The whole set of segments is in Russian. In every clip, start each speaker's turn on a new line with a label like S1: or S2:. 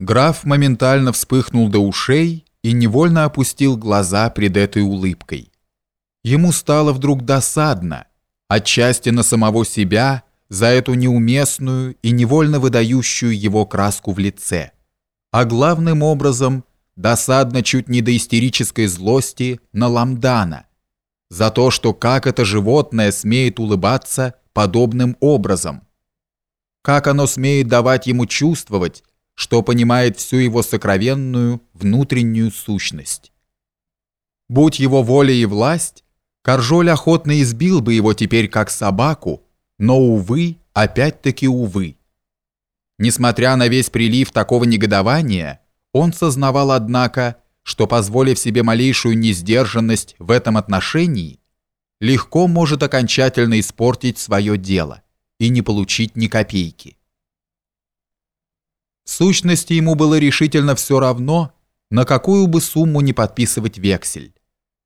S1: Граф моментально вспыхнул до ушей и невольно опустил глаза пред этой улыбкой. Ему стало вдруг досадно, отчасти на самого себя, за эту неуместную и невольно выдающую его краску в лице, а главным образом досадно чуть не до истерической злости на Ламдана, за то, что как это животное смеет улыбаться подобным образом, как оно смеет давать ему чувствовать, что понимает всю его сокровенную внутреннюю сущность. Будь его воля и власть, Коржоль охотно избил бы его теперь как собаку, но, увы, опять-таки увы. Несмотря на весь прилив такого негодования, он сознавал, однако, что, позволив себе малейшую несдержанность в этом отношении, легко может окончательно испортить свое дело и не получить ни копейки. Сущности, ему было решительно все равно, на какую бы сумму не подписывать вексель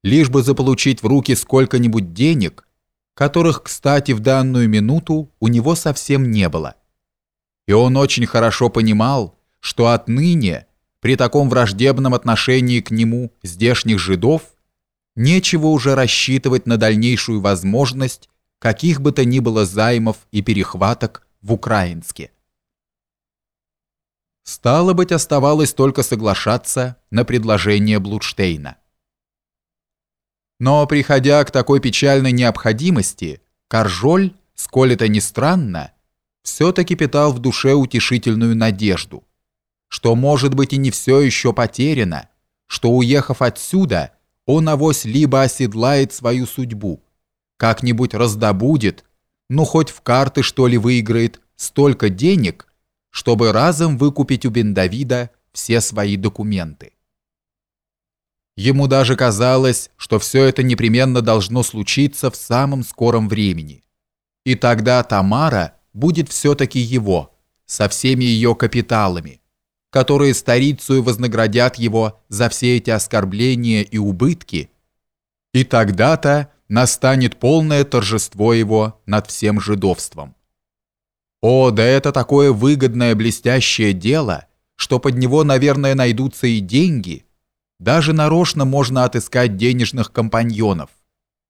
S1: лишь бы заполучить в руки сколько-нибудь денег, которых, кстати, в данную минуту у него совсем не было. И он очень хорошо понимал, что отныне, при таком враждебном отношении к нему здешних жидов, нечего уже рассчитывать на дальнейшую возможность каких бы то ни было займов и перехваток в Украинске. Стало быть, оставалось только соглашаться на предложение Блудштейна. Но приходя к такой печальной необходимости, Каржоль, сколь это ни странно, все-таки питал в душе утешительную надежду, что, может быть, и не все еще потеряно, что, уехав отсюда, он авось либо оседлает свою судьбу, как-нибудь раздобудет, ну хоть в карты что ли выиграет столько денег, чтобы разом выкупить у Бендавида все свои документы. Ему даже казалось, что все это непременно должно случиться в самом скором времени. И тогда Тамара будет все-таки его, со всеми ее капиталами, которые старицу вознаградят его за все эти оскорбления и убытки. И тогда-то настанет полное торжество его над всем жидовством. О, да это такое выгодное блестящее дело, что под него, наверное, найдутся и деньги – даже нарочно можно отыскать денежных компаньонов.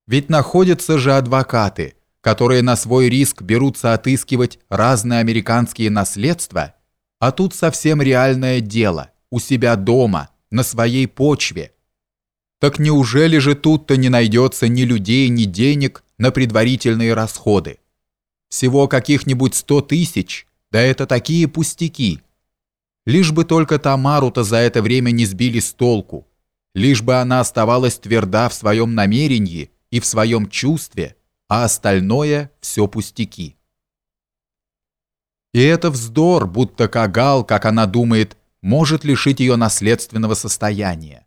S1: Ведь находятся же адвокаты, которые на свой риск берутся отыскивать разные американские наследства, а тут совсем реальное дело, у себя дома, на своей почве. Так неужели же тут-то не найдется ни людей, ни денег на предварительные расходы? Всего каких-нибудь сто тысяч, да это такие пустяки – Лишь бы только Тамару-то за это время не сбили с толку, лишь бы она оставалась тверда в своем намерении и в своем чувстве, а остальное все пустяки. И это вздор, будто Кагал, как она думает, может лишить ее наследственного состояния.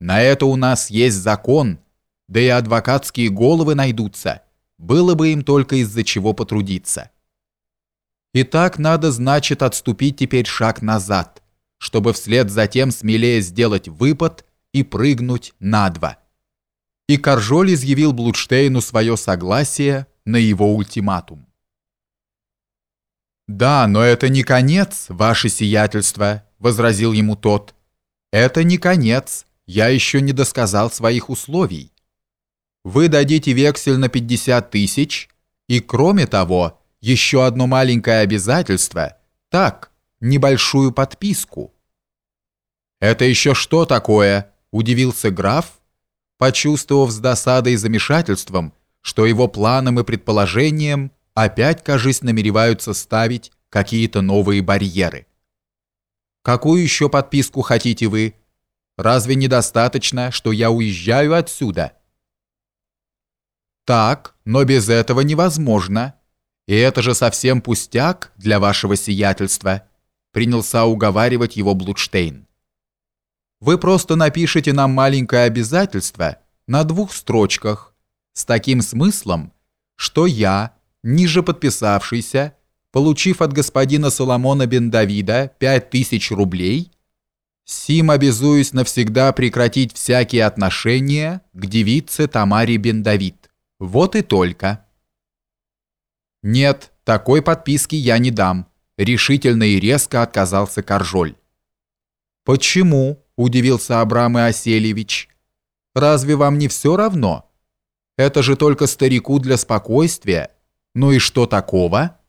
S1: На это у нас есть закон, да и адвокатские головы найдутся, было бы им только из-за чего потрудиться. И так надо, значит, отступить теперь шаг назад, чтобы вслед за тем смелее сделать выпад и прыгнуть на два. И Коржоль изъявил Блудштейну свое согласие на его ультиматум. «Да, но это не конец, ваше сиятельство», — возразил ему тот. «Это не конец, я еще не досказал своих условий. Вы дадите вексель на 50 тысяч, и кроме того, еще одно маленькое обязательство, так, небольшую подписку. «Это еще что такое?» – удивился граф, почувствовав с досадой и замешательством, что его планам и предположениям опять, кажись, намереваются ставить какие-то новые барьеры. «Какую еще подписку хотите вы? Разве недостаточно, что я уезжаю отсюда?» «Так, но без этого невозможно», «И это же совсем пустяк для вашего сиятельства», принялся уговаривать его Блудштейн. «Вы просто напишите нам маленькое обязательство на двух строчках с таким смыслом, что я, ниже подписавшийся, получив от господина Соломона бен Давида пять тысяч рублей, сим обязуюсь навсегда прекратить всякие отношения к девице Тамаре бен Давид. Вот и только». «Нет, такой подписки я не дам», — решительно и резко отказался Коржоль. «Почему?» – удивился Абрам Иосельевич. «Разве вам не все равно? Это же только старику для спокойствия. Ну и что такого?»